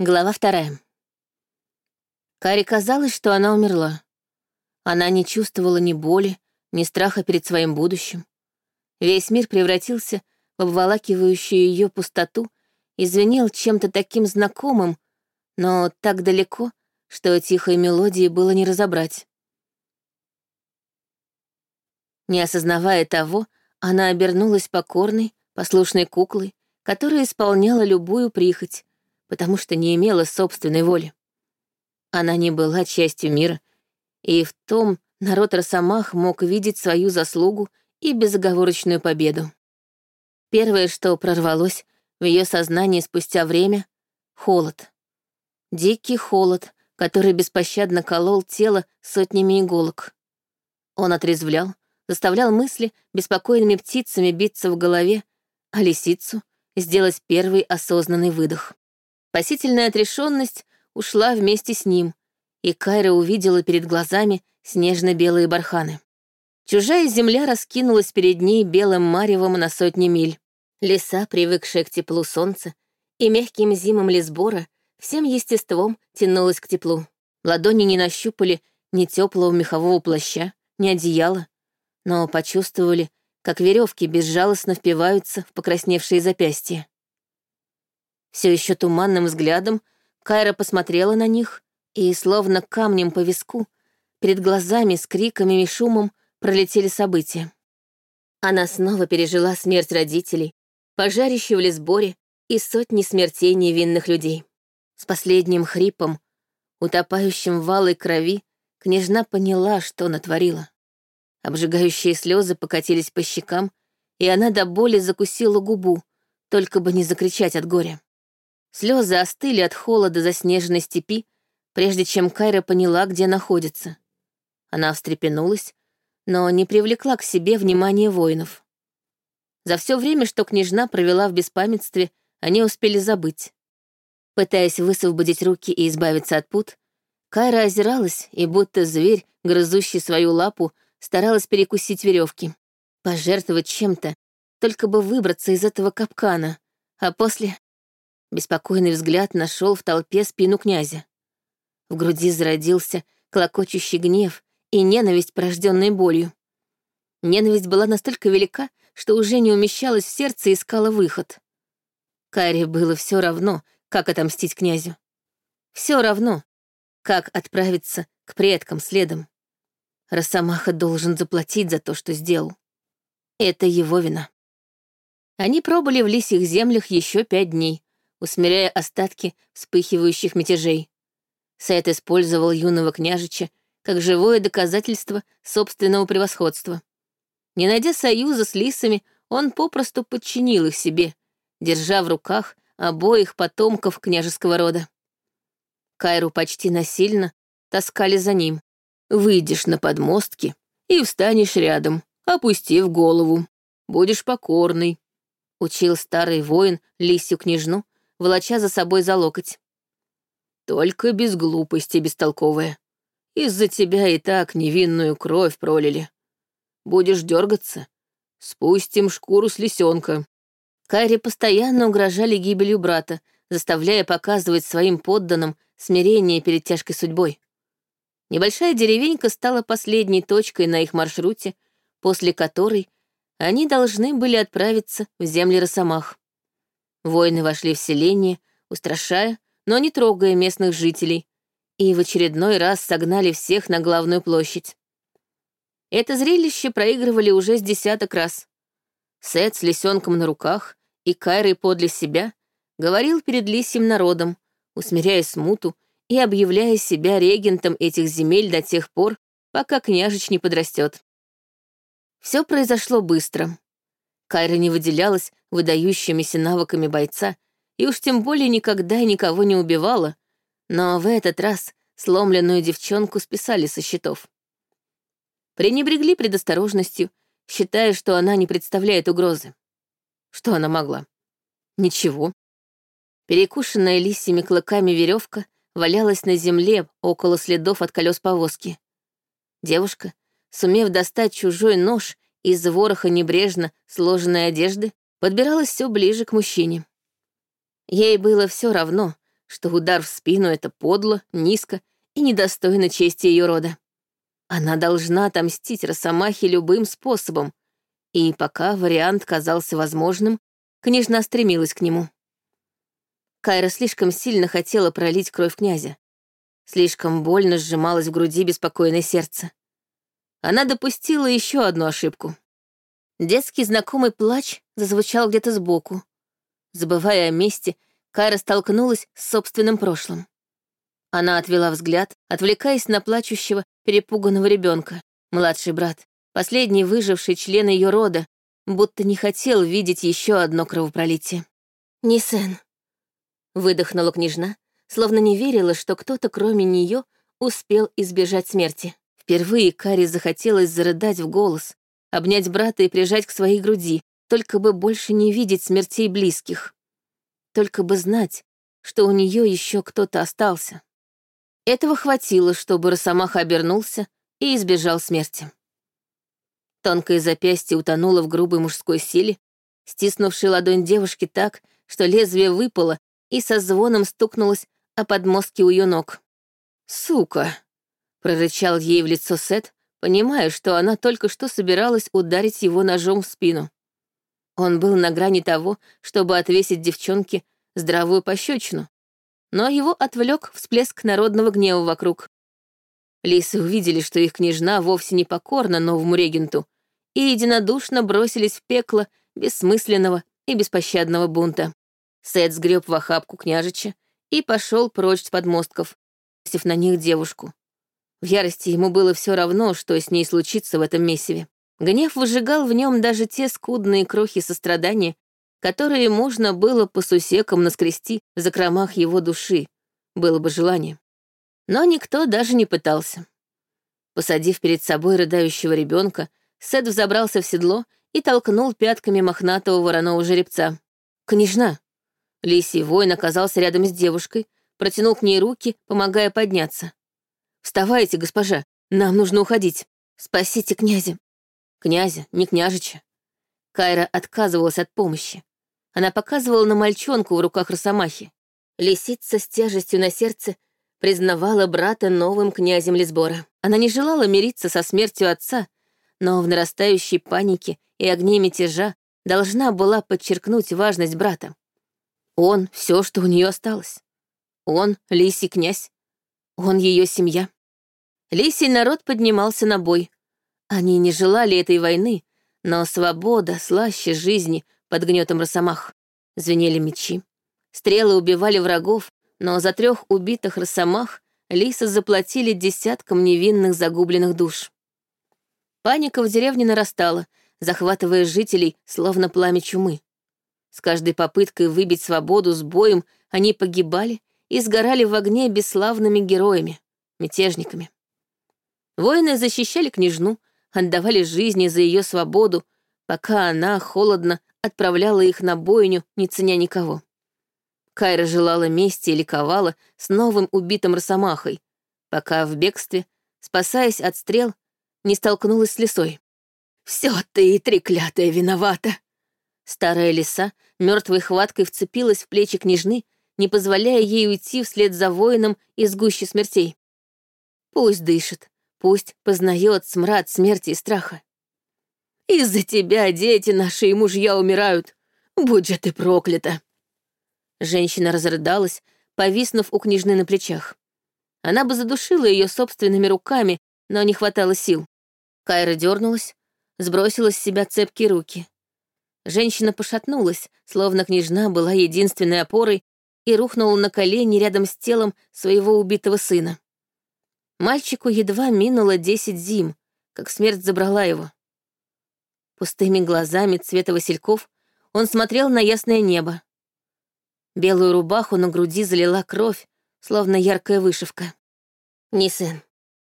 Глава вторая. Каре казалось, что она умерла. Она не чувствовала ни боли, ни страха перед своим будущим. Весь мир превратился в обволакивающую ее пустоту и звенел чем-то таким знакомым, но так далеко, что тихой мелодии было не разобрать. Не осознавая того, она обернулась покорной, послушной куклой, которая исполняла любую прихоть, потому что не имела собственной воли. Она не была частью мира, и в том народ Росомах мог видеть свою заслугу и безоговорочную победу. Первое, что прорвалось в ее сознании спустя время — холод. Дикий холод, который беспощадно колол тело сотнями иголок. Он отрезвлял, заставлял мысли беспокойными птицами биться в голове, а лисицу — сделать первый осознанный выдох. Спасительная отрешенность ушла вместе с ним, и Кайра увидела перед глазами снежно-белые барханы. Чужая земля раскинулась перед ней белым маревом на сотни миль. Леса, привыкшие к теплу солнца, и мягким зимам лесбора всем естеством тянулась к теплу. Ладони не нащупали ни теплого мехового плаща, ни одеяла, но почувствовали, как веревки безжалостно впиваются в покрасневшие запястья. Все еще туманным взглядом Кайра посмотрела на них, и, словно камнем по виску, перед глазами с криками и шумом пролетели события. Она снова пережила смерть родителей, пожарище в Лесборе и сотни смертей невинных людей. С последним хрипом, утопающим в валой крови, княжна поняла, что натворила. Обжигающие слезы покатились по щекам, и она до боли закусила губу, только бы не закричать от горя. Слезы остыли от холода заснеженной степи, прежде чем Кайра поняла, где находится. Она встрепенулась, но не привлекла к себе внимание воинов. За все время, что княжна провела в беспамятстве, они успели забыть. Пытаясь высвободить руки и избавиться от пут, Кайра озиралась и, будто зверь, грызущий свою лапу, старалась перекусить веревки, пожертвовать чем-то, только бы выбраться из этого капкана, а после Беспокойный взгляд нашел в толпе спину князя. В груди зародился клокочущий гнев и ненависть, порожденная болью. Ненависть была настолько велика, что уже не умещалась в сердце и искала выход. Каре было все равно, как отомстить князю. Все равно, как отправиться к предкам следом. Росомаха должен заплатить за то, что сделал. Это его вина. Они пробыли в лисьих землях еще пять дней, усмиряя остатки вспыхивающих мятежей. Сет использовал юного княжича как живое доказательство собственного превосходства. Не найдя союза с лисами, он попросту подчинил их себе, держа в руках обоих потомков княжеского рода. Кайру почти насильно таскали за ним. «Выйдешь на подмостки и встанешь рядом, опустив голову. Будешь покорный», — учил старый воин лисью княжну, волоча за собой за локоть. «Только без глупости бестолковая. Из-за тебя и так невинную кровь пролили. Будешь дергаться, спустим шкуру с лисенка». Кайре постоянно угрожали гибелью брата, заставляя показывать своим подданным смирение перед тяжкой судьбой. Небольшая деревенька стала последней точкой на их маршруте, после которой они должны были отправиться в земли Росомах. Воины вошли в селение, устрашая, но не трогая местных жителей, и в очередной раз согнали всех на главную площадь. Это зрелище проигрывали уже с десяток раз. Сет с лисенком на руках и Кайрой подле себя говорил перед лисьим народом, усмиряя смуту и объявляя себя регентом этих земель до тех пор, пока княжич не подрастет. Все произошло быстро. Кайра не выделялась выдающимися навыками бойца и уж тем более никогда никого не убивала, но в этот раз сломленную девчонку списали со счетов. Пренебрегли предосторожностью, считая, что она не представляет угрозы. Что она могла? Ничего. Перекушенная лисьими клыками веревка валялась на земле около следов от колес повозки. Девушка, сумев достать чужой нож из вороха небрежно сложенной одежды, подбиралась все ближе к мужчине. Ей было все равно, что удар в спину — это подло, низко и недостойно чести ее рода. Она должна отомстить Росомахе любым способом, и пока вариант казался возможным, княжна стремилась к нему. Кайра слишком сильно хотела пролить кровь князя. Слишком больно сжималось в груди беспокойное сердце. Она допустила еще одну ошибку. Детский знакомый плач зазвучал где-то сбоку. Забывая о месте, Кайра столкнулась с собственным прошлым. Она отвела взгляд, отвлекаясь на плачущего, перепуганного ребенка, младший брат, последний выживший член ее рода, будто не хотел видеть еще одно кровопролитие. «Нисен», Выдохнула княжна, словно не верила, что кто-то, кроме нее, успел избежать смерти. Впервые Кари захотелось зарыдать в голос, обнять брата и прижать к своей груди, только бы больше не видеть смертей близких. Только бы знать, что у нее еще кто-то остался. Этого хватило, чтобы Росомаха обернулся и избежал смерти. Тонкое запястье утонуло в грубой мужской силе, стиснувшей ладонь девушки так, что лезвие выпало и со звоном стукнулась о подмостки у ее ног. «Сука!» — прорычал ей в лицо Сет, понимая, что она только что собиралась ударить его ножом в спину. Он был на грани того, чтобы отвесить девчонке здравую пощечину, но его отвлек всплеск народного гнева вокруг. Лисы увидели, что их княжна вовсе не покорна новому регенту, и единодушно бросились в пекло бессмысленного и беспощадного бунта. Сет сгреб в охапку княжича и пошел прочь с подмостков, бросив на них девушку. В ярости ему было все равно, что с ней случится в этом месиве. Гнев выжигал в нем даже те скудные крохи сострадания, которые можно было по сусекам наскрести в закромах его души, было бы желание. Но никто даже не пытался. Посадив перед собой рыдающего ребенка, Сет взобрался в седло и толкнул пятками мохнатого вороного жеребца. «Княжна!» Лисий воин оказался рядом с девушкой, протянул к ней руки, помогая подняться. «Вставайте, госпожа, нам нужно уходить. Спасите князя». Князя, не княжича. Кайра отказывалась от помощи. Она показывала на мальчонку в руках Росомахи. Лисица с тяжестью на сердце признавала брата новым князем Лисбора. Она не желала мириться со смертью отца, но в нарастающей панике и огне мятежа должна была подчеркнуть важность брата. Он — все, что у нее осталось. Он — лисий князь. Он — ее семья. Лисий народ поднимался на бой. Они не желали этой войны, но свобода слаще жизни под гнетом росомах. Звенели мечи. Стрелы убивали врагов, но за трех убитых росомах лисы заплатили десяткам невинных загубленных душ. Паника в деревне нарастала, захватывая жителей, словно пламя чумы. С каждой попыткой выбить свободу с боем они погибали и сгорали в огне бесславными героями, мятежниками. Воины защищали княжну, отдавали жизни за ее свободу, пока она холодно отправляла их на бойню, не ценя никого. Кайра желала мести и ликовала с новым убитым росомахой, пока в бегстве, спасаясь от стрел, не столкнулась с лисой. «Все ты, треклятая, виновата!» Старая лиса мертвой хваткой вцепилась в плечи княжны, не позволяя ей уйти вслед за воином из гущи смертей. Пусть дышит, пусть познает смрад смерти и страха. «Из-за тебя дети наши и мужья умирают. Будь же ты проклята!» Женщина разрыдалась, повиснув у княжны на плечах. Она бы задушила ее собственными руками, но не хватало сил. Кайра дернулась, сбросила с себя цепкие руки. Женщина пошатнулась, словно княжна была единственной опорой, и рухнула на колени рядом с телом своего убитого сына. Мальчику едва минуло десять зим, как смерть забрала его. Пустыми глазами цвета васильков он смотрел на ясное небо. Белую рубаху на груди залила кровь, словно яркая вышивка. «Не сын».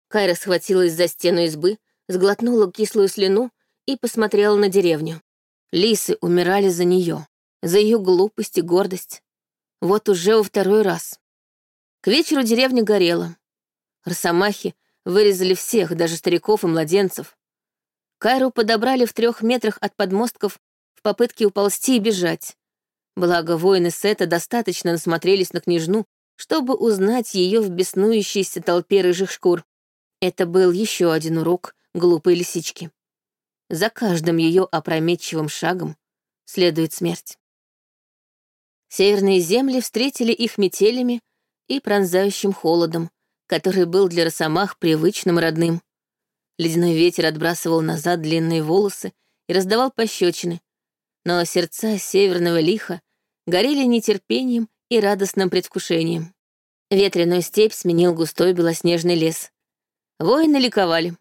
Кайра схватилась за стену избы, сглотнула кислую слюну и посмотрела на деревню. Лисы умирали за нее, за ее глупость и гордость. Вот уже во второй раз. К вечеру деревня горела. Росомахи вырезали всех, даже стариков и младенцев. Кайру подобрали в трех метрах от подмостков в попытке уползти и бежать. Благо, воины Сета достаточно насмотрелись на княжну, чтобы узнать ее в беснующейся толпе рыжих шкур. Это был еще один урок глупой лисички. За каждым ее опрометчивым шагом следует смерть. Северные земли встретили их метелями и пронзающим холодом, который был для росомах привычным родным. Ледяной ветер отбрасывал назад длинные волосы и раздавал пощечины, но сердца северного лиха горели нетерпением и радостным предвкушением. Ветреную степь сменил густой белоснежный лес. Воины ликовали.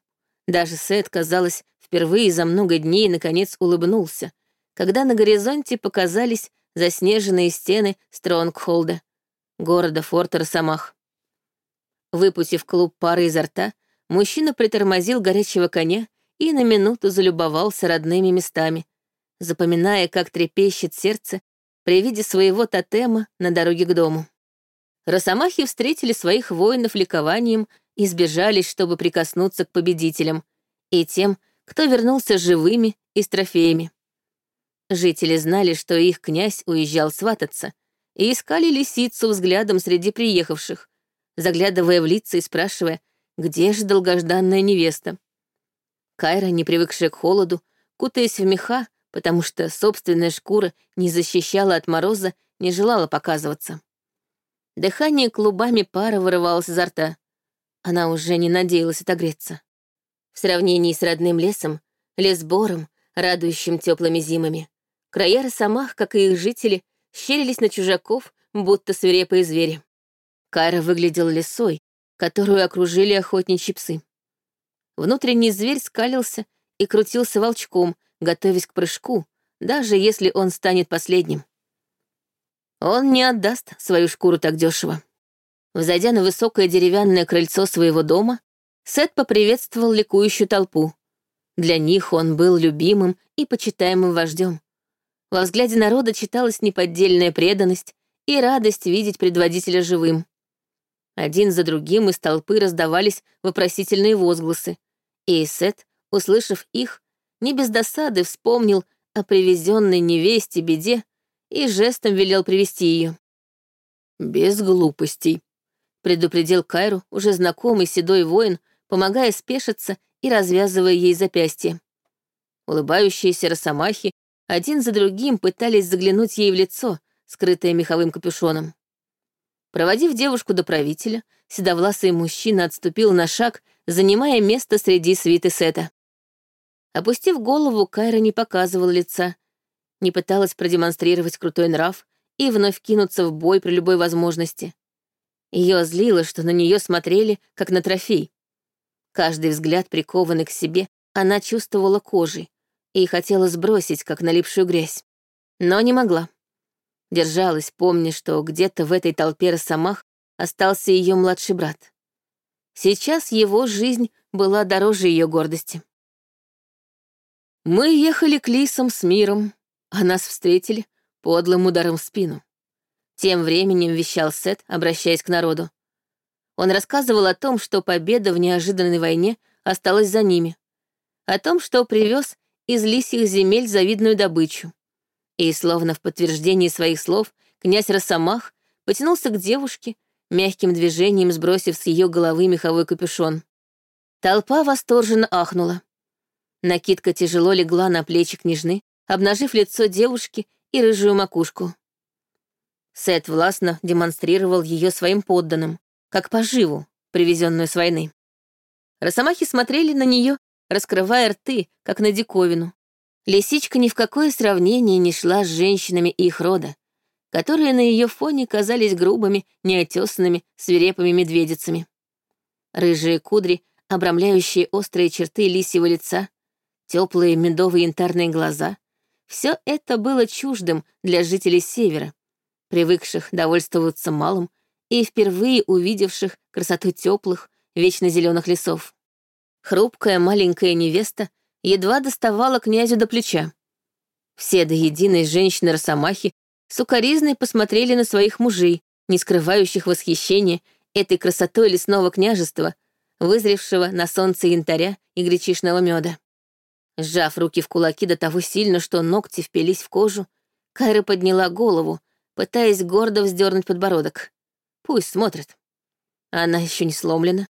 Даже Сет, казалось, впервые за много дней наконец улыбнулся, когда на горизонте показались заснеженные стены Стронгхолда, города форта Росомах. Выпустив клуб пары изо рта, мужчина притормозил горячего коня и на минуту залюбовался родными местами, запоминая, как трепещет сердце при виде своего тотема на дороге к дому. Росомахи встретили своих воинов ликованием и сбежались, чтобы прикоснуться к победителям и тем, кто вернулся живыми и с трофеями. Жители знали, что их князь уезжал свататься, и искали лисицу взглядом среди приехавших, заглядывая в лица и спрашивая, где же долгожданная невеста. Кайра, не привыкшая к холоду, кутаясь в меха, потому что собственная шкура не защищала от мороза, не желала показываться. Дыхание клубами пара вырывалось изо рта. Она уже не надеялась отогреться. В сравнении с родным лесом, лесбором, радующим теплыми зимами, края Росомах, как и их жители, щерились на чужаков, будто свирепые звери. Кайра выглядел лесой, которую окружили охотничьи псы. Внутренний зверь скалился и крутился волчком, готовясь к прыжку, даже если он станет последним. Он не отдаст свою шкуру так дешево. Взойдя на высокое деревянное крыльцо своего дома, Сет поприветствовал ликующую толпу. Для них он был любимым и почитаемым вождем. Во взгляде народа читалась неподдельная преданность и радость видеть предводителя живым. Один за другим из толпы раздавались вопросительные возгласы, и Сет, услышав их, не без досады вспомнил о привезенной невесте беде и жестом велел привести ее. «Без глупостей», — предупредил Кайру уже знакомый седой воин, помогая спешиться и развязывая ей запястье. Улыбающиеся росомахи один за другим пытались заглянуть ей в лицо, скрытое меховым капюшоном. Проводив девушку до правителя, седовласый мужчина отступил на шаг, занимая место среди свиты Сета. Опустив голову, Кайра не показывала лица, не пыталась продемонстрировать крутой нрав и вновь кинуться в бой при любой возможности. Ее злило, что на нее смотрели, как на трофей. Каждый взгляд, прикованный к себе, она чувствовала кожей и хотела сбросить, как налипшую грязь. Но не могла. Держалась, помня, что где-то в этой толпе росомах остался ее младший брат. Сейчас его жизнь была дороже ее гордости. Мы ехали к лисам с миром, а нас встретили подлым ударом в спину. Тем временем вещал Сет, обращаясь к народу. Он рассказывал о том, что победа в неожиданной войне осталась за ними, о том, что привез из лисьих земель завидную добычу. И, словно в подтверждении своих слов, князь Росомах потянулся к девушке, мягким движением сбросив с ее головы меховой капюшон. Толпа восторженно ахнула. Накидка тяжело легла на плечи княжны, обнажив лицо девушки и рыжую макушку. Сет властно демонстрировал ее своим подданным, как поживу, привезенную с войны. Росомахи смотрели на нее, раскрывая рты, как на диковину. Лисичка ни в какое сравнение не шла с женщинами их рода, которые на ее фоне казались грубыми, неотесанными, свирепыми медведицами. Рыжие кудри, обрамляющие острые черты лисьего лица, теплые медовые янтарные глаза — все это было чуждым для жителей Севера, привыкших довольствоваться малым и впервые увидевших красоту теплых, вечно зеленых лесов. Хрупкая маленькая невеста едва доставала князю до плеча. Все до единой женщины-росомахи сукоризной посмотрели на своих мужей, не скрывающих восхищения этой красотой лесного княжества, вызревшего на солнце янтаря и гречишного меда. Сжав руки в кулаки до того сильно, что ногти впились в кожу, Кайра подняла голову, пытаясь гордо вздернуть подбородок. Пусть смотрят. Она еще не сломлена.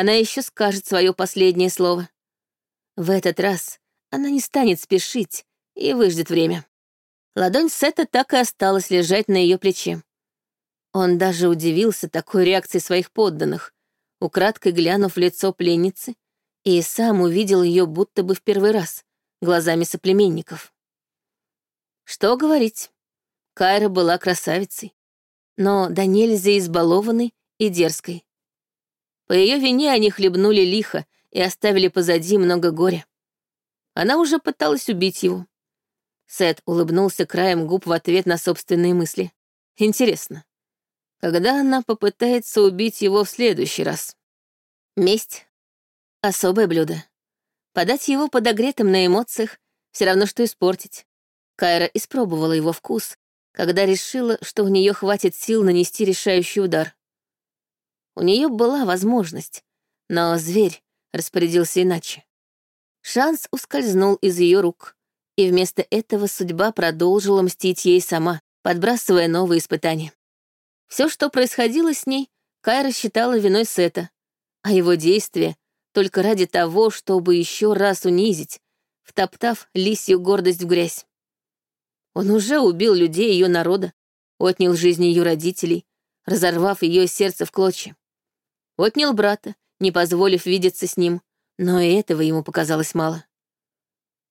Она еще скажет свое последнее слово. В этот раз она не станет спешить и выждет время. Ладонь Сета так и осталась лежать на ее плече. Он даже удивился такой реакции своих подданных, украдкой глянув в лицо пленницы, и сам увидел ее будто бы в первый раз, глазами соплеменников. Что говорить, Кайра была красавицей, но да нельзя избалованной и дерзкой. По ее вине они хлебнули лихо и оставили позади много горя. Она уже пыталась убить его. Сет улыбнулся краем губ в ответ на собственные мысли. Интересно, когда она попытается убить его в следующий раз? Месть — особое блюдо. Подать его подогретым на эмоциях — все равно, что испортить. Кайра испробовала его вкус, когда решила, что у нее хватит сил нанести решающий удар. У нее была возможность, но зверь распорядился иначе. Шанс ускользнул из ее рук, и вместо этого судьба продолжила мстить ей сама, подбрасывая новые испытания. Все, что происходило с ней, Кайра считала виной Сета, а его действия только ради того, чтобы еще раз унизить, втоптав лисью гордость в грязь. Он уже убил людей ее народа, отнял жизни ее родителей, разорвав ее сердце в клочья. Отнял брата, не позволив видеться с ним, но и этого ему показалось мало.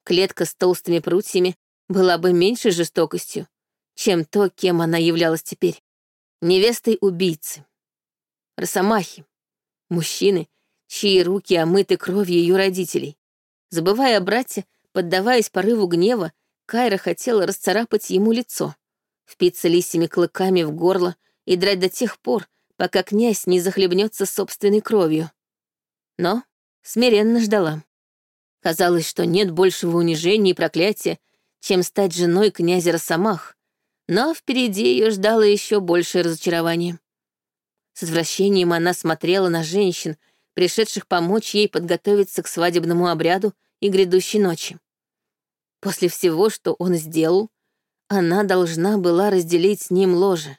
Клетка с толстыми прутьями была бы меньшей жестокостью, чем то, кем она являлась теперь. Невестой убийцы. Росомахи. Мужчины, чьи руки омыты кровью ее родителей. Забывая о брате, поддаваясь порыву гнева, Кайра хотела расцарапать ему лицо, впиться лисьими клыками в горло и драть до тех пор, пока князь не захлебнется собственной кровью. Но смиренно ждала. Казалось, что нет большего унижения и проклятия, чем стать женой князя Росомах, но впереди ее ждало еще большее разочарование. С отвращением она смотрела на женщин, пришедших помочь ей подготовиться к свадебному обряду и грядущей ночи. После всего, что он сделал, она должна была разделить с ним ложе.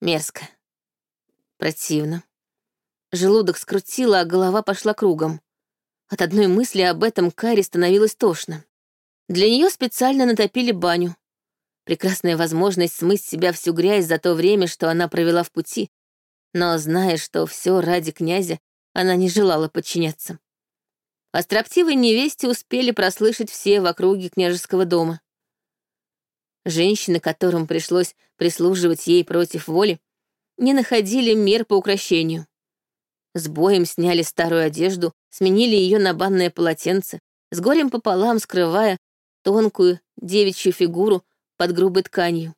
Мерзко. Противно. Желудок скрутило, а голова пошла кругом. От одной мысли об этом Кари становилось тошно. Для нее специально натопили баню. Прекрасная возможность смыть себя всю грязь за то время, что она провела в пути. Но, зная, что все ради князя, она не желала подчиняться. О строптивой невесте успели прослышать все в округе княжеского дома. Женщины, которым пришлось прислуживать ей против воли, не находили мер по украшению. С боем сняли старую одежду, сменили ее на банное полотенце, с горем пополам скрывая тонкую девичью фигуру под грубой тканью.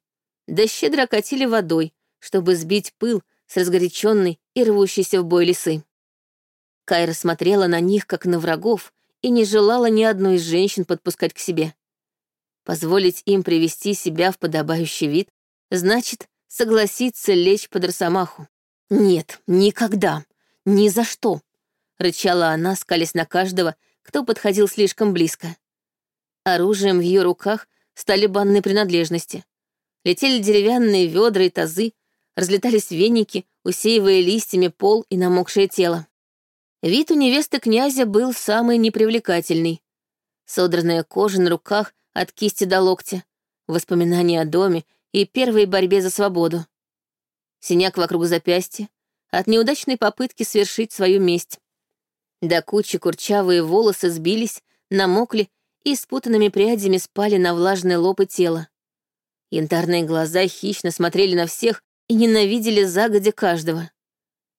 Да щедро окатили водой, чтобы сбить пыл с разгоряченной и рвущейся в бой лисы. Кайра смотрела на них, как на врагов, и не желала ни одной из женщин подпускать к себе. Позволить им привести себя в подобающий вид значит согласиться лечь под росомаху. Нет, никогда, ни за что, рычала она, скалясь на каждого, кто подходил слишком близко. Оружием в ее руках стали банные принадлежности. Летели деревянные ведра и тазы, разлетались веники, усеивая листьями пол и намокшее тело. Вид у невесты князя был самый непривлекательный. Содранная кожа на руках от кисти до локтя, воспоминания о доме и первой борьбе за свободу. Синяк вокруг запястья, от неудачной попытки свершить свою месть. До кучи курчавые волосы сбились, намокли и спутанными прядями спали на влажное лоб и тело. Янтарные глаза хищно смотрели на всех и ненавидели загодя каждого.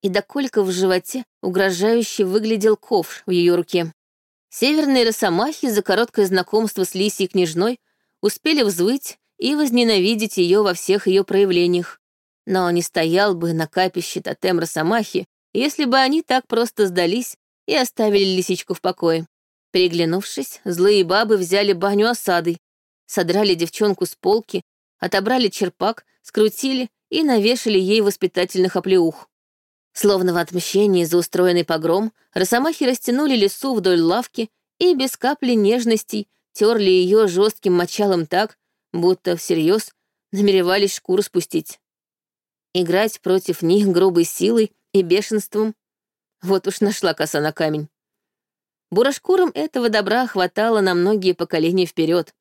И до колика в животе угрожающе выглядел ковш в ее руке. Северные росомахи за короткое знакомство с лисьей княжной успели взвыть и возненавидеть ее во всех ее проявлениях. Но не стоял бы на капище тотем Росомахи, если бы они так просто сдались и оставили лисичку в покое. Переглянувшись, злые бабы взяли баню осадой, содрали девчонку с полки, отобрали черпак, скрутили и навешали ей воспитательных оплеух. Словно в отмщении за устроенный погром, росомахи растянули лесу вдоль лавки и без капли нежностей терли ее жестким мочалом так, будто всерьез намеревались шкуру спустить. Играть против них грубой силой и бешенством. Вот уж нашла коса на камень. Бурашкурам этого добра хватало на многие поколения вперед,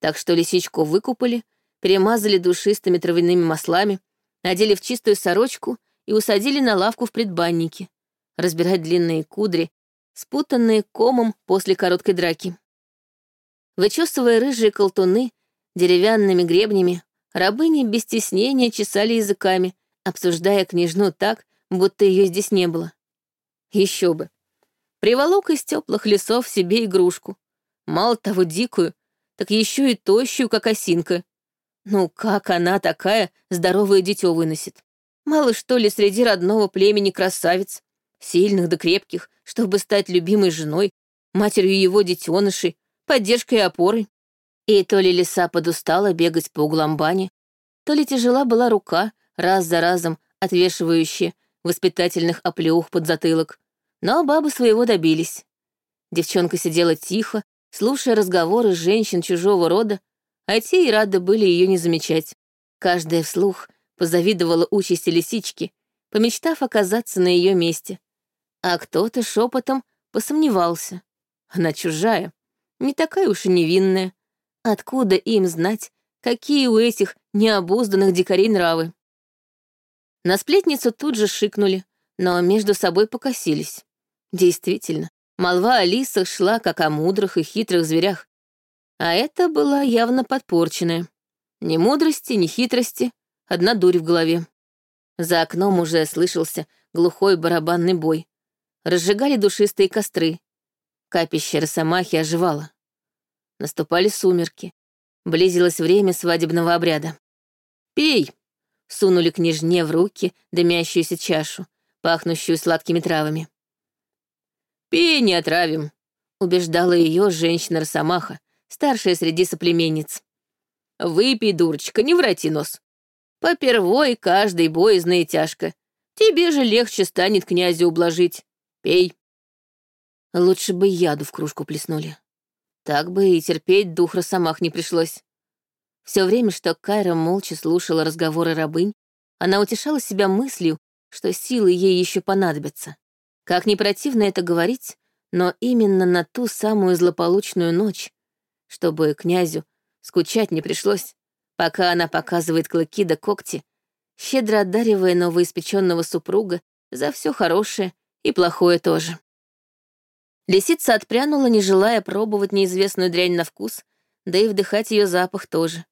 так что лисичку выкупали, перемазали душистыми травяными маслами, надели в чистую сорочку и усадили на лавку в предбаннике, разбирать длинные кудри, спутанные комом после короткой драки. Вычесывая рыжие колтуны деревянными гребнями, рабыни без стеснения чесали языками, обсуждая княжну так, будто ее здесь не было. Еще бы. Приволок из теплых лесов себе игрушку. Мало того дикую, так еще и тощую, как осинка. Ну, как она такая здоровое дитё выносит? Мало что ли среди родного племени красавиц, сильных да крепких, чтобы стать любимой женой, матерью его детенышей, поддержкой и опорой. И то ли лиса подустала бегать по углам бани, то ли тяжела была рука, раз за разом отвешивающая воспитательных оплеух под затылок. Но бабы своего добились. Девчонка сидела тихо, слушая разговоры женщин чужого рода, а те и рады были ее не замечать. Каждая вслух позавидовала участи лисички, помечтав оказаться на ее месте. А кто-то шепотом посомневался. Она чужая, не такая уж и невинная. Откуда им знать, какие у этих необузданных дикарей нравы? На сплетницу тут же шикнули, но между собой покосились. Действительно, молва о лисах шла как о мудрых и хитрых зверях, а это была явно подпорченная. Ни мудрости, ни хитрости, одна дурь в голове. За окном уже слышался глухой барабанный бой. Разжигали душистые костры. Капище Росомахи оживало. Наступали сумерки. Близилось время свадебного обряда. «Пей!» — сунули княжне в руки дымящуюся чашу, пахнущую сладкими травами. «Пей, не отравим!» — убеждала ее женщина-росомаха, старшая среди соплеменниц. «Выпей, дурочка, не врати нос. Попервой каждый боязно тяжко. Тебе же легче станет князя ублажить. Пей». Лучше бы яду в кружку плеснули. Так бы и терпеть дух росомах не пришлось. Все время, что Кайра молча слушала разговоры рабынь, она утешала себя мыслью, что силы ей еще понадобятся. Как не противно это говорить, но именно на ту самую злополучную ночь чтобы князю скучать не пришлось, пока она показывает клыки да когти, щедро одаривая новоиспеченного супруга за все хорошее и плохое тоже. Лисица отпрянула, не желая пробовать неизвестную дрянь на вкус, да и вдыхать ее запах тоже.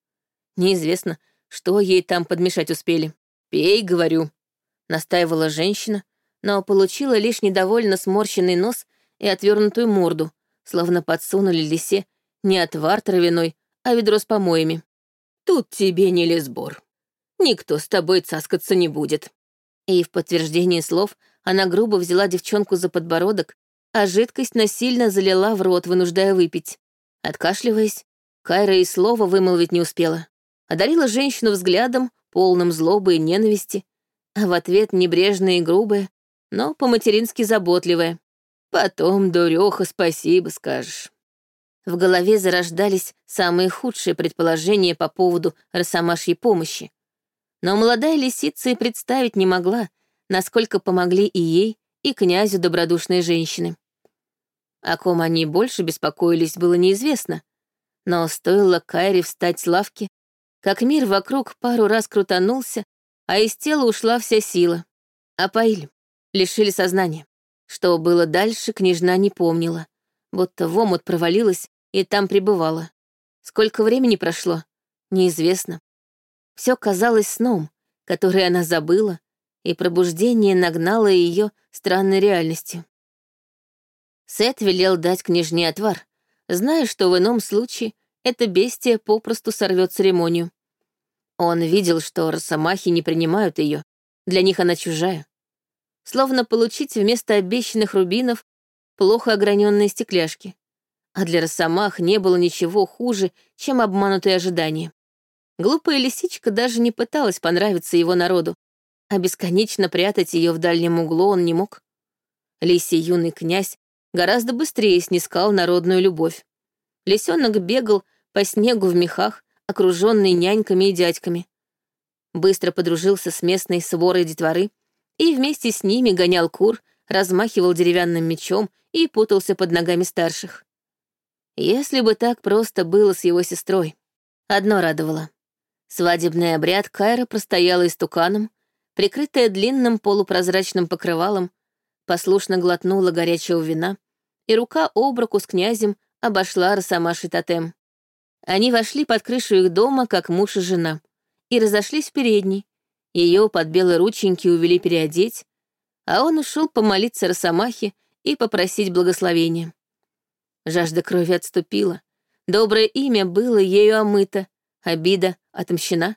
Неизвестно, что ей там подмешать успели. «Пей, — говорю», — настаивала женщина, но получила лишь недовольно сморщенный нос и отвернутую морду, словно подсунули лисе не отвар травяной, а ведро с помоями. Тут тебе не лесбор. Никто с тобой цаскаться не будет. И в подтверждение слов она грубо взяла девчонку за подбородок, а жидкость насильно залила в рот, вынуждая выпить. Откашливаясь, Кайра и слова вымолвить не успела. Одарила женщину взглядом, полным злобы и ненависти, а в ответ небрежное и грубое, но по-матерински заботливое. Потом, дуреха, спасибо скажешь. В голове зарождались самые худшие предположения по поводу росомашьей помощи. Но молодая лисица и представить не могла, насколько помогли и ей, и князю добродушные женщины. О ком они больше беспокоились, было неизвестно. Но стоило Кайре встать с лавки, как мир вокруг пару раз крутанулся, а из тела ушла вся сила. Опоили, лишили сознания. Что было дальше, княжна не помнила, будто в омут провалилась и там пребывала. Сколько времени прошло, неизвестно. Все казалось сном, который она забыла, и пробуждение нагнало ее странной реальностью. Сет велел дать княжне отвар, зная, что в ином случае это бестия попросту сорвет церемонию. Он видел, что росомахи не принимают ее, для них она чужая. Словно получить вместо обещанных рубинов плохо ограненные стекляшки а для росомах не было ничего хуже, чем обманутые ожидания. Глупая лисичка даже не пыталась понравиться его народу, а бесконечно прятать ее в дальнем углу он не мог. Лисий юный князь гораздо быстрее снискал народную любовь. Лисенок бегал по снегу в мехах, окруженный няньками и дядьками. Быстро подружился с местной сворой детворы и вместе с ними гонял кур, размахивал деревянным мечом и путался под ногами старших. Если бы так просто было с его сестрой. Одно радовало. Свадебный обряд Кайра простояла истуканом, прикрытая длинным полупрозрачным покрывалом, послушно глотнула горячего вина, и рука об руку с князем обошла Росомаши тотем. Они вошли под крышу их дома, как муж и жена, и разошлись в передней. Ее под белые рученьки увели переодеть, а он ушел помолиться Росомахе и попросить благословения. Жажда крови отступила. Доброе имя было ею омыто, обида отомщена.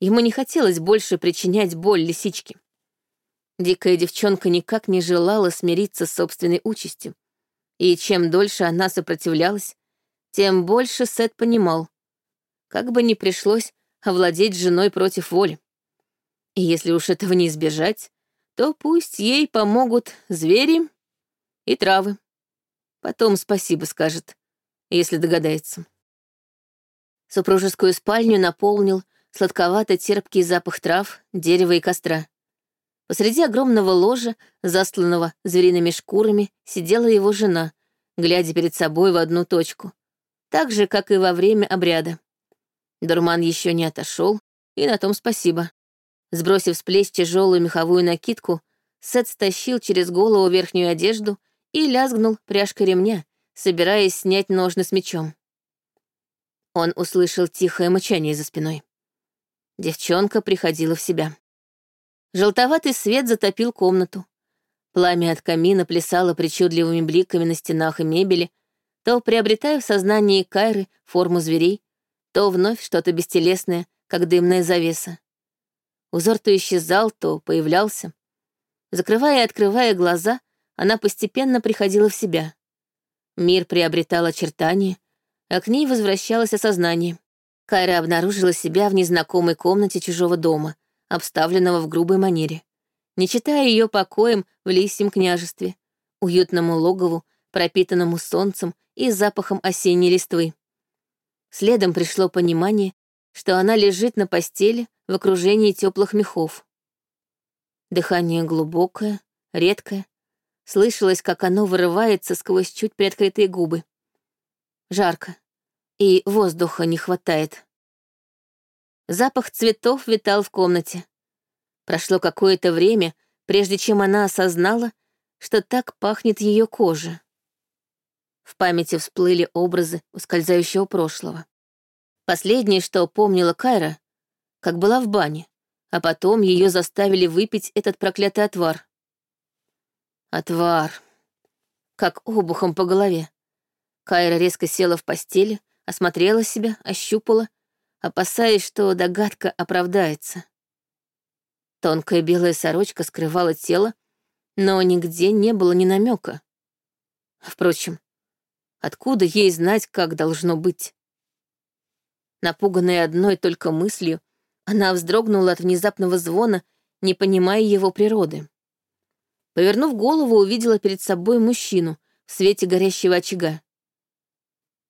Ему не хотелось больше причинять боль лисичке. Дикая девчонка никак не желала смириться с собственной участью. И чем дольше она сопротивлялась, тем больше Сет понимал, как бы ни пришлось овладеть женой против воли. И если уж этого не избежать, то пусть ей помогут звери и травы. Потом спасибо скажет, если догадается. Супружескую спальню наполнил сладковато-терпкий запах трав, дерева и костра. Посреди огромного ложа, застланного звериными шкурами, сидела его жена, глядя перед собой в одну точку — так же, как и во время обряда. Дурман еще не отошел, и на том спасибо. Сбросив с плеч тяжелую меховую накидку, Сет стащил через голову верхнюю одежду и лязгнул пряжкой ремня, собираясь снять ножны с мечом. Он услышал тихое мычание за спиной. Девчонка приходила в себя. Желтоватый свет затопил комнату. Пламя от камина плясало причудливыми бликами на стенах и мебели, то приобретая в сознании Кайры форму зверей, то вновь что-то бестелесное, как дымная завеса. Узор то исчезал, то появлялся. Закрывая и открывая глаза, она постепенно приходила в себя. Мир приобретал очертания, а к ней возвращалось осознание. Кайра обнаружила себя в незнакомой комнате чужого дома, обставленного в грубой манере, не читая ее покоем в лисьем княжестве, уютному логову, пропитанному солнцем и запахом осенней листвы. Следом пришло понимание, что она лежит на постели в окружении теплых мехов. Дыхание глубокое, редкое. Слышалось, как оно вырывается сквозь чуть приоткрытые губы. Жарко, и воздуха не хватает. Запах цветов витал в комнате. Прошло какое-то время, прежде чем она осознала, что так пахнет ее кожа. В памяти всплыли образы ускользающего прошлого. Последнее, что помнила Кайра, как была в бане, а потом ее заставили выпить этот проклятый отвар. Отвар. Как обухом по голове. Кайра резко села в постели, осмотрела себя, ощупала, опасаясь, что догадка оправдается. Тонкая белая сорочка скрывала тело, но нигде не было ни намека. Впрочем, Откуда ей знать, как должно быть? Напуганная одной только мыслью, она вздрогнула от внезапного звона, не понимая его природы. Повернув голову, увидела перед собой мужчину в свете горящего очага.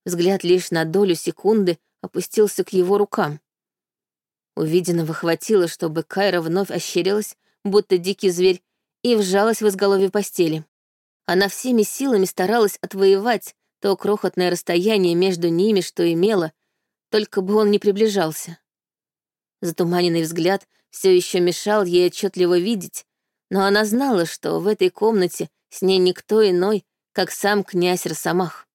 Взгляд лишь на долю секунды опустился к его рукам. Увиденного хватило, чтобы Кайра вновь ощерилась, будто дикий зверь, и вжалась в изголовье постели. Она всеми силами старалась отвоевать то крохотное расстояние между ними, что имело, только бы он не приближался. Затуманенный взгляд все еще мешал ей отчетливо видеть, но она знала, что в этой комнате с ней никто иной, как сам князь Росомах.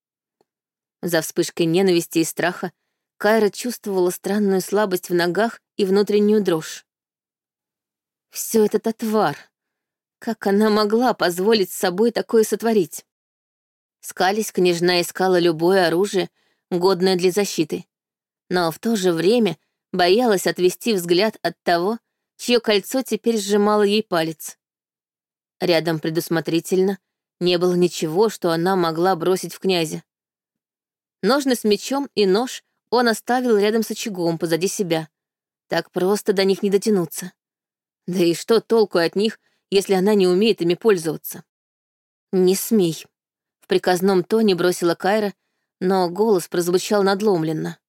За вспышкой ненависти и страха Кайра чувствовала странную слабость в ногах и внутреннюю дрожь. Все этот отвар. Как она могла позволить с собой такое сотворить? Скались княжна искала любое оружие, годное для защиты. Но в то же время боялась отвести взгляд от того, чье кольцо теперь сжимало ей палец. Рядом предусмотрительно не было ничего, что она могла бросить в князя. Ножны с мечом и нож он оставил рядом с очагом позади себя. Так просто до них не дотянуться. Да и что толку от них, если она не умеет ими пользоваться? «Не смей», приказном тоне бросила Кайра, но голос прозвучал надломленно.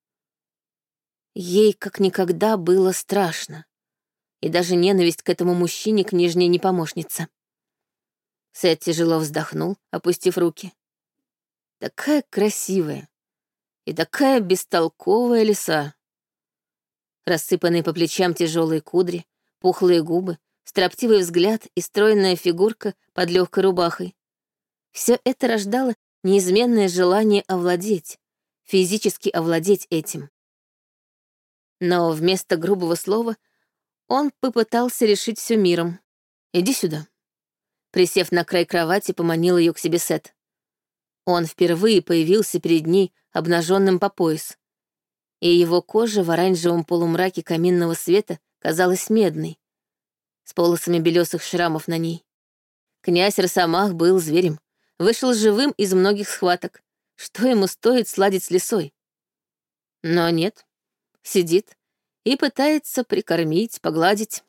Ей как никогда было страшно. и даже ненависть к этому мужчине княжне не помощница. Сет тяжело вздохнул, опустив руки. Такая красивая и такая бестолковая лиса. Рассыпанные по плечам тяжелые кудри, пухлые губы, строптивый взгляд и стройная фигурка под легкой рубахой. Все это рождало неизменное желание овладеть, физически овладеть этим. Но вместо грубого слова он попытался решить все миром. «Иди сюда». Присев на край кровати, поманил ее к себе Сет. Он впервые появился перед ней обнаженным по пояс, и его кожа в оранжевом полумраке каминного света казалась медной, с полосами белесых шрамов на ней. Князь Росомах был зверем, вышел живым из многих схваток. Что ему стоит сладить с лисой? Но нет, сидит и пытается прикормить, погладить.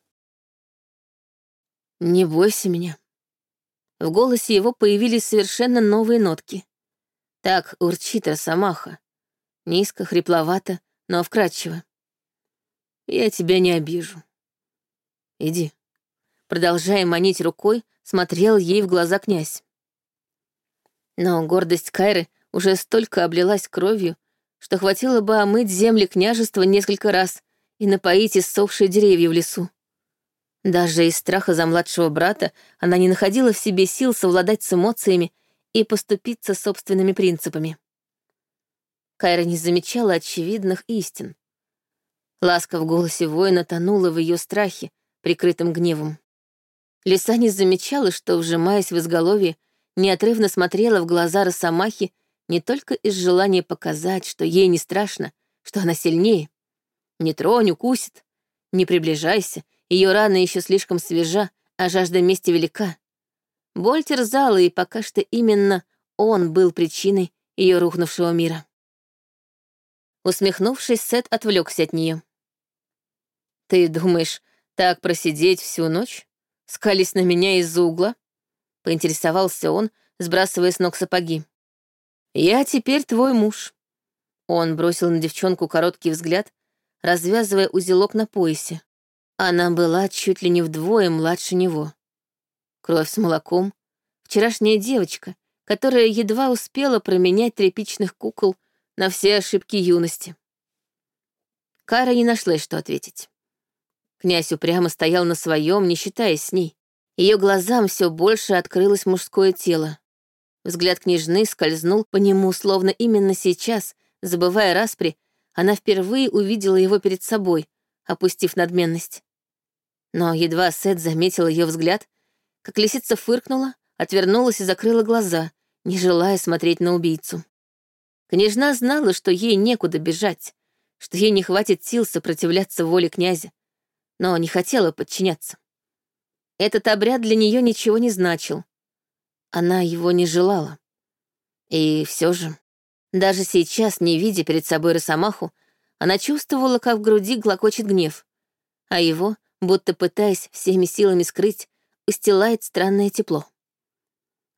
«Не бойся меня». В голосе его появились совершенно новые нотки. Так урчит Росомаха. Низко, хрипловато, но вкрадчиво. «Я тебя не обижу. Иди». Продолжая манить рукой, смотрел ей в глаза князь. Но гордость Кайры уже столько облилась кровью, что хватило бы омыть земли княжества несколько раз и напоить иссохшие деревья в лесу. Даже из страха за младшего брата она не находила в себе сил совладать с эмоциями и поступиться собственными принципами. Кайра не замечала очевидных истин. Ласка в голосе воина тонула в ее страхе, прикрытым гневом. Лиса не замечала, что, вжимаясь в изголовье, неотрывно смотрела в глаза Росомахи не только из желания показать, что ей не страшно, что она сильнее, не тронь, укусит. Не приближайся, ее рана еще слишком свежа, а жажда мести велика. Боль терзала, и пока что именно он был причиной ее рухнувшего мира. Усмехнувшись, Сет отвлекся от нее. «Ты думаешь, так просидеть всю ночь? Скались на меня из-за угла?» — поинтересовался он, сбрасывая с ног сапоги. «Я теперь твой муж». Он бросил на девчонку короткий взгляд, развязывая узелок на поясе. Она была чуть ли не вдвое младше него. Кровь с молоком. Вчерашняя девочка, которая едва успела променять тряпичных кукол на все ошибки юности. Кара не нашла, что ответить. Князь упрямо стоял на своем, не считаясь с ней. Ее глазам все больше открылось мужское тело. Взгляд княжны скользнул по нему, словно именно сейчас, забывая распри, она впервые увидела его перед собой, опустив надменность. Но едва Сет заметил ее взгляд, как лисица фыркнула, отвернулась и закрыла глаза, не желая смотреть на убийцу. Княжна знала, что ей некуда бежать, что ей не хватит сил сопротивляться воле князя, но не хотела подчиняться. Этот обряд для нее ничего не значил. Она его не желала. И все же... Даже сейчас, не видя перед собой Росомаху, она чувствовала, как в груди глокочет гнев, а его, будто пытаясь всеми силами скрыть, устилает странное тепло.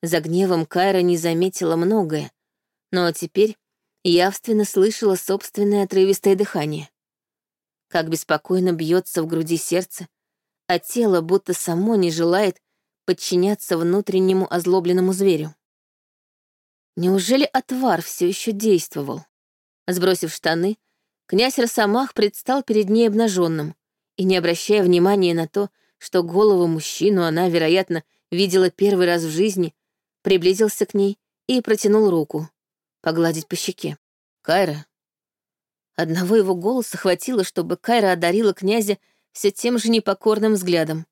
За гневом Кайра не заметила многое, но теперь явственно слышала собственное отрывистое дыхание. Как беспокойно бьется в груди сердце, а тело будто само не желает подчиняться внутреннему озлобленному зверю. Неужели отвар все еще действовал? Сбросив штаны, князь Росомах предстал перед ней обнаженным и, не обращая внимания на то, что голову мужчину она, вероятно, видела первый раз в жизни, приблизился к ней и протянул руку, погладить по щеке. «Кайра». Одного его голоса хватило, чтобы Кайра одарила князя все тем же непокорным взглядом.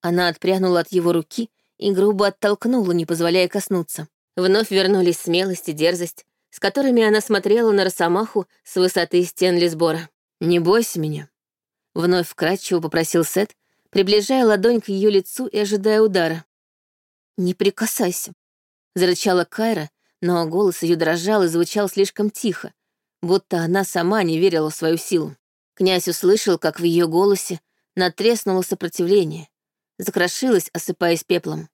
Она отпрянула от его руки и грубо оттолкнула, не позволяя коснуться. Вновь вернулись смелость и дерзость, с которыми она смотрела на Росомаху с высоты стен Лисбора. «Не бойся меня», — вновь вкратчиво попросил Сет, приближая ладонь к ее лицу и ожидая удара. «Не прикасайся», — зарычала Кайра, но голос ее дрожал и звучал слишком тихо, будто она сама не верила в свою силу. Князь услышал, как в ее голосе натреснуло сопротивление, закрошилось, осыпаясь пеплом.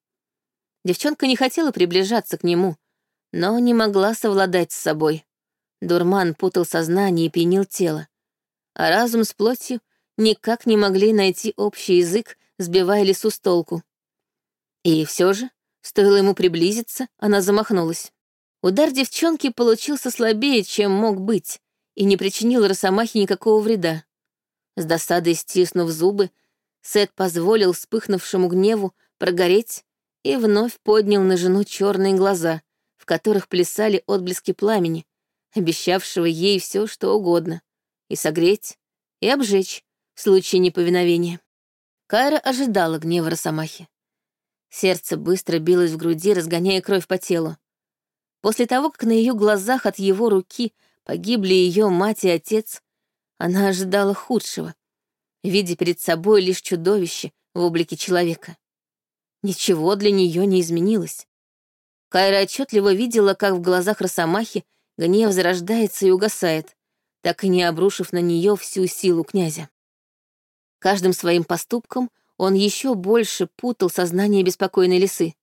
Девчонка не хотела приближаться к нему, но не могла совладать с собой. Дурман путал сознание и пьянил тело, а разум с плотью никак не могли найти общий язык, сбивая лесу с толку. И все же, стоило ему приблизиться, она замахнулась. Удар девчонки получился слабее, чем мог быть, и не причинил Росомахе никакого вреда. С досадой стиснув зубы, Сет позволил вспыхнувшему гневу прогореть и вновь поднял на жену черные глаза, в которых плясали отблески пламени, обещавшего ей все, что угодно, и согреть, и обжечь в случае неповиновения. Кайра ожидала гнева Росомахи. Сердце быстро билось в груди, разгоняя кровь по телу. После того, как на ее глазах от его руки погибли ее мать и отец, она ожидала худшего, видя перед собой лишь чудовище в облике человека. Ничего для нее не изменилось. Кайра отчетливо видела, как в глазах Росомахи гнев зарождается и угасает, так и не обрушив на нее всю силу князя. Каждым своим поступком он еще больше путал сознание беспокойной лисы.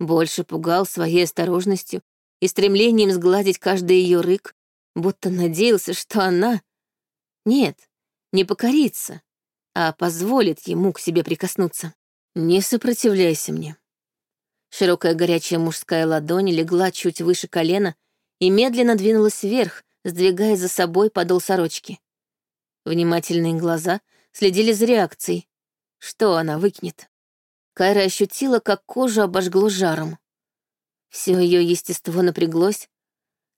Больше пугал своей осторожностью и стремлением сгладить каждый ее рык, будто надеялся, что она... Нет, не покорится, а позволит ему к себе прикоснуться. «Не сопротивляйся мне». Широкая горячая мужская ладонь легла чуть выше колена и медленно двинулась вверх, сдвигая за собой подол сорочки. Внимательные глаза следили за реакцией. Что она выкинет? Кайра ощутила, как кожу обожгло жаром. Все ее естество напряглось.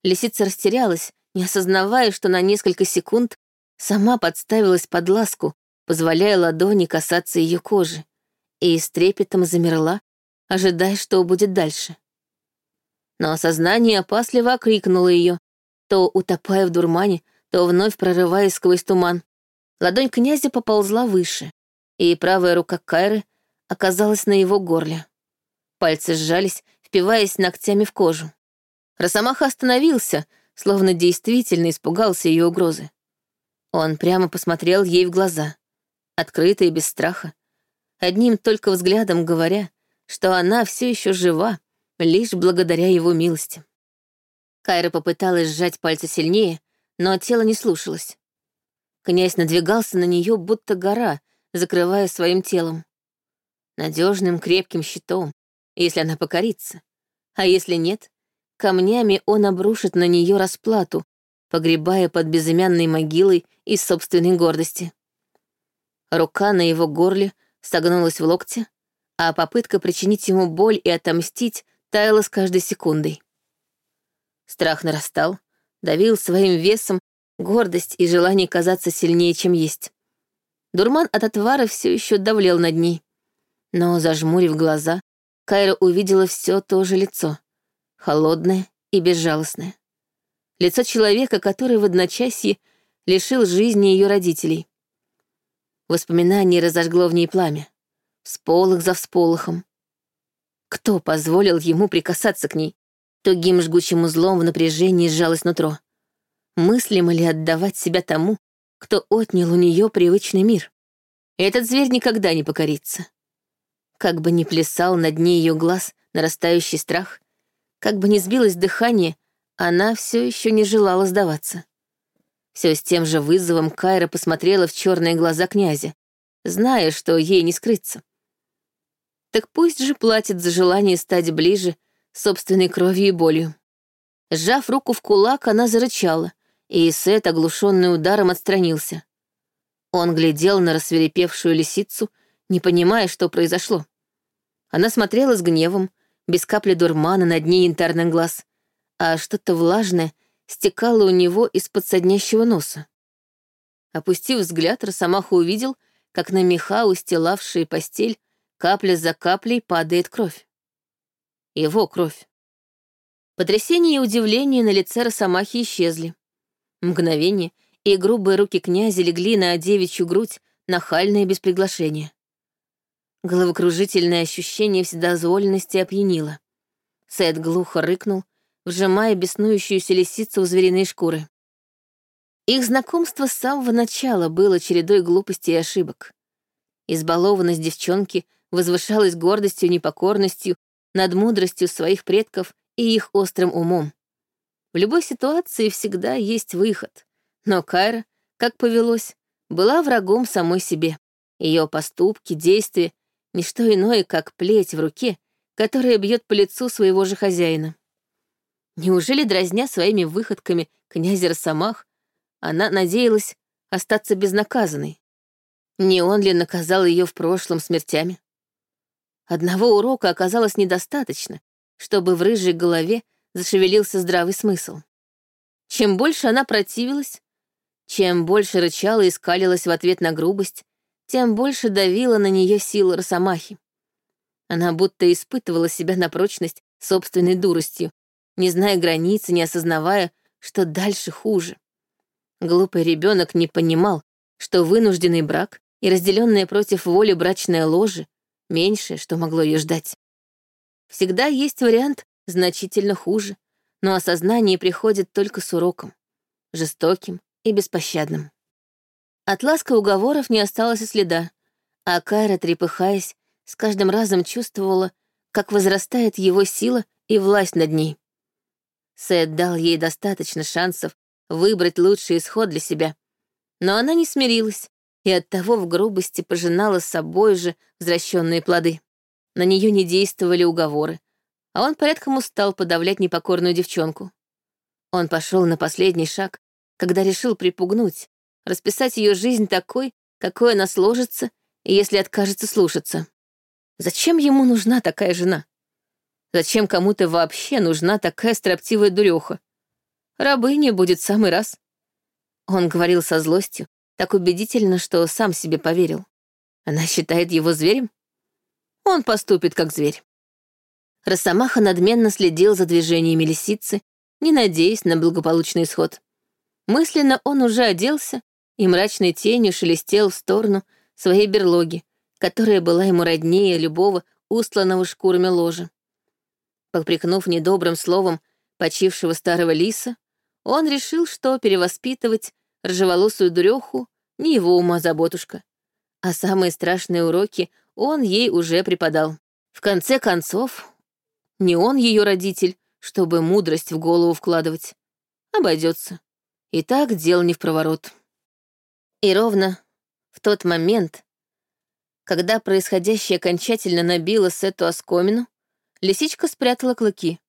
Лисица растерялась, не осознавая, что на несколько секунд сама подставилась под ласку, позволяя ладони касаться ее кожи и с трепетом замерла, ожидая, что будет дальше. Но осознание опасливо окрикнуло ее, то утопая в дурмане, то вновь прорываясь сквозь туман. Ладонь князя поползла выше, и правая рука Кайры оказалась на его горле. Пальцы сжались, впиваясь ногтями в кожу. Росомаха остановился, словно действительно испугался ее угрозы. Он прямо посмотрел ей в глаза, открыто и без страха, одним только взглядом говоря, что она все еще жива, лишь благодаря его милости. Кайра попыталась сжать пальцы сильнее, но тело не слушалось. Князь надвигался на нее, будто гора, закрывая своим телом. Надежным крепким щитом, если она покорится. А если нет, камнями он обрушит на нее расплату, погребая под безымянной могилой из собственной гордости. Рука на его горле согнулась в локте, а попытка причинить ему боль и отомстить таяла с каждой секундой. Страх нарастал, давил своим весом гордость и желание казаться сильнее, чем есть. Дурман от отвара все еще давлел над ней. Но, зажмурив глаза, Кайра увидела все то же лицо, холодное и безжалостное. Лицо человека, который в одночасье лишил жизни ее родителей. Воспоминание разожгло в ней пламя. Всполох за всполохом. Кто позволил ему прикасаться к ней? Тугим жгучим узлом в напряжении сжалось нутро. Мыслимо ли отдавать себя тому, кто отнял у нее привычный мир? Этот зверь никогда не покорится. Как бы ни плясал на дне ее глаз нарастающий страх, как бы ни сбилось дыхание, она все еще не желала сдаваться. Все с тем же вызовом Кайра посмотрела в черные глаза князя, зная, что ей не скрыться. Так пусть же платит за желание стать ближе собственной кровью и болью. Сжав руку в кулак, она зарычала, и Сет, оглушенный ударом, отстранился. Он глядел на рассверепевшую лисицу, не понимая, что произошло. Она смотрела с гневом, без капли дурмана на дне янтарных глаз, а что-то влажное — стекала у него из-под соднящего носа. Опустив взгляд, Росомаха увидел, как на меха, устилавшие постель, капля за каплей падает кровь. Его кровь. Потрясение и удивление на лице Росомахи исчезли. Мгновение, и грубые руки князя легли на девичью грудь, нахальные без приглашения. Головокружительное ощущение вседозволенности опьянило. Сет глухо рыкнул, вжимая беснующуюся лисицу в звериные шкуры. Их знакомство с самого начала было чередой глупостей и ошибок. Избалованность девчонки возвышалась гордостью непокорностью над мудростью своих предков и их острым умом. В любой ситуации всегда есть выход, но Кайра, как повелось, была врагом самой себе. Ее поступки, действия — ничто иное, как плеть в руке, которая бьет по лицу своего же хозяина. Неужели, дразня своими выходками князя Росомах, она надеялась остаться безнаказанной? Не он ли наказал ее в прошлом смертями? Одного урока оказалось недостаточно, чтобы в рыжей голове зашевелился здравый смысл. Чем больше она противилась, чем больше рычала и скалилась в ответ на грубость, тем больше давила на нее сила Росомахи. Она будто испытывала себя на прочность собственной дуростью, не зная границы, не осознавая, что дальше хуже. Глупый ребенок не понимал, что вынужденный брак и разделенная против воли брачная ложа — меньшее, что могло ее ждать. Всегда есть вариант значительно хуже, но осознание приходит только с уроком, жестоким и беспощадным. От ласка уговоров не осталось и следа, а Кайра, трепыхаясь, с каждым разом чувствовала, как возрастает его сила и власть над ней. Сет дал ей достаточно шансов выбрать лучший исход для себя, но она не смирилась и оттого в грубости пожинала собой же возвращенные плоды. На нее не действовали уговоры, а он порядком устал подавлять непокорную девчонку. Он пошел на последний шаг, когда решил припугнуть, расписать ее жизнь такой, какой она сложится, если откажется слушаться. Зачем ему нужна такая жена? Зачем кому-то вообще нужна такая строптивая дуреха? Рабыня будет самый раз. Он говорил со злостью, так убедительно, что сам себе поверил. Она считает его зверем? Он поступит как зверь. Росомаха надменно следил за движениями лисицы, не надеясь на благополучный исход. Мысленно он уже оделся и мрачной тенью шелестел в сторону своей берлоги, которая была ему роднее любого устланного шкурами ложа. Попрекнув недобрым словом почившего старого лиса, он решил, что перевоспитывать ржеволосую дуреху не его ума заботушка. А самые страшные уроки он ей уже преподал. В конце концов, не он ее родитель, чтобы мудрость в голову вкладывать. Обойдется. И так дел не в проворот. И ровно в тот момент, когда происходящее окончательно набило Сету оскомину, лисичка спрятала клыки.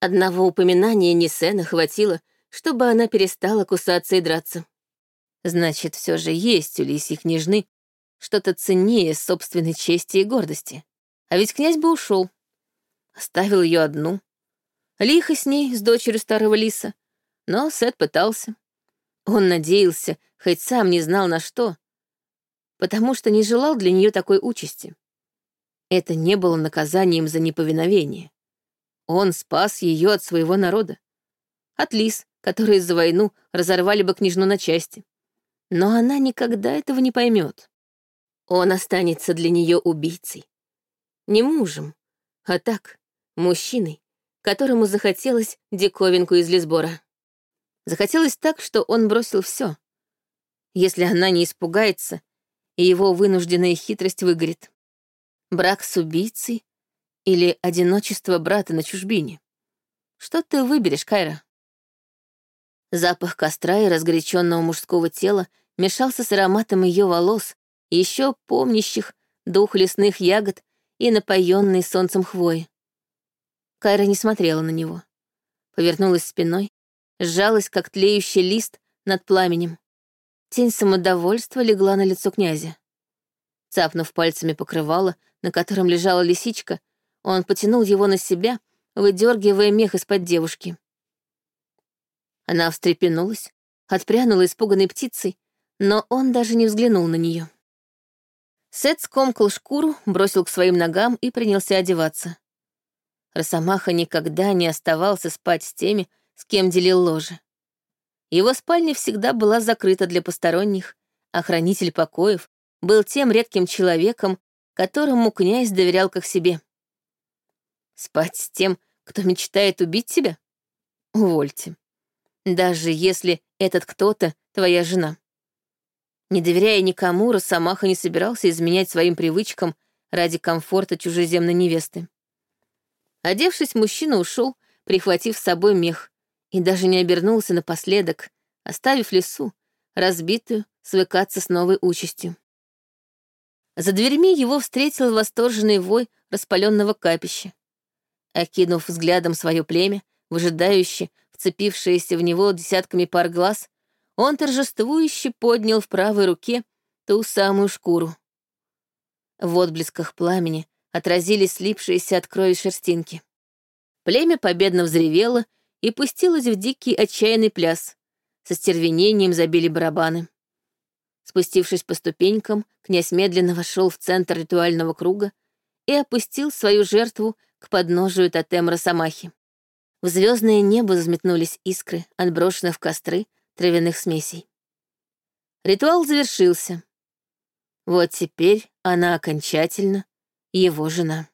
Одного упоминания Нисена хватило, чтобы она перестала кусаться и драться. Значит, все же есть у лисьей княжны что-то ценнее собственной чести и гордости. А ведь князь бы ушел, оставил ее одну. Лихо с ней, с дочерью старого лиса, но Сет пытался. Он надеялся, хоть сам не знал на что, потому что не желал для нее такой участи. Это не было наказанием за неповиновение. Он спас ее от своего народа. От лис, которые за войну разорвали бы княжну на части. Но она никогда этого не поймет. Он останется для нее убийцей. Не мужем, а так, мужчиной, которому захотелось диковинку из Лисбора. Захотелось так, что он бросил все. Если она не испугается, и его вынужденная хитрость выгорит. Брак с убийцей или одиночество брата на чужбине? Что ты выберешь, Кайра? Запах костра и разгоряченного мужского тела мешался с ароматом ее волос, еще помнящих дух лесных ягод и напоенной солнцем хвои. Кайра не смотрела на него. Повернулась спиной, сжалась, как тлеющий лист над пламенем. Тень самодовольства легла на лицо князя. Цапнув пальцами покрывало, на котором лежала лисичка, он потянул его на себя, выдергивая мех из-под девушки. Она встрепенулась, отпрянула испуганной птицей, но он даже не взглянул на нее. Сет скомкал шкуру, бросил к своим ногам и принялся одеваться. Росомаха никогда не оставался спать с теми, с кем делил ложе. Его спальня всегда была закрыта для посторонних, а хранитель покоев был тем редким человеком, которому князь доверял как себе. Спать с тем, кто мечтает убить тебя? Увольте. Даже если этот кто-то твоя жена. Не доверяя никому, Росомаха не собирался изменять своим привычкам ради комфорта чужеземной невесты. Одевшись, мужчина ушел, прихватив с собой мех, и даже не обернулся напоследок, оставив лесу, разбитую, свыкаться с новой участью. За дверьми его встретил восторженный вой распаленного капища. Окинув взглядом свое племя, выжидающе, вцепившееся в него десятками пар глаз, он торжествующе поднял в правой руке ту самую шкуру. В отблесках пламени отразились слипшиеся от крови шерстинки. Племя победно взревело и пустилось в дикий отчаянный пляс. Со стервенением забили барабаны. Спустившись по ступенькам, князь медленно вошел в центр ритуального круга и опустил свою жертву к подножию тотема Росомахи. В звездное небо взметнулись искры, отброшенных в костры травяных смесей. Ритуал завершился. Вот теперь она окончательно его жена.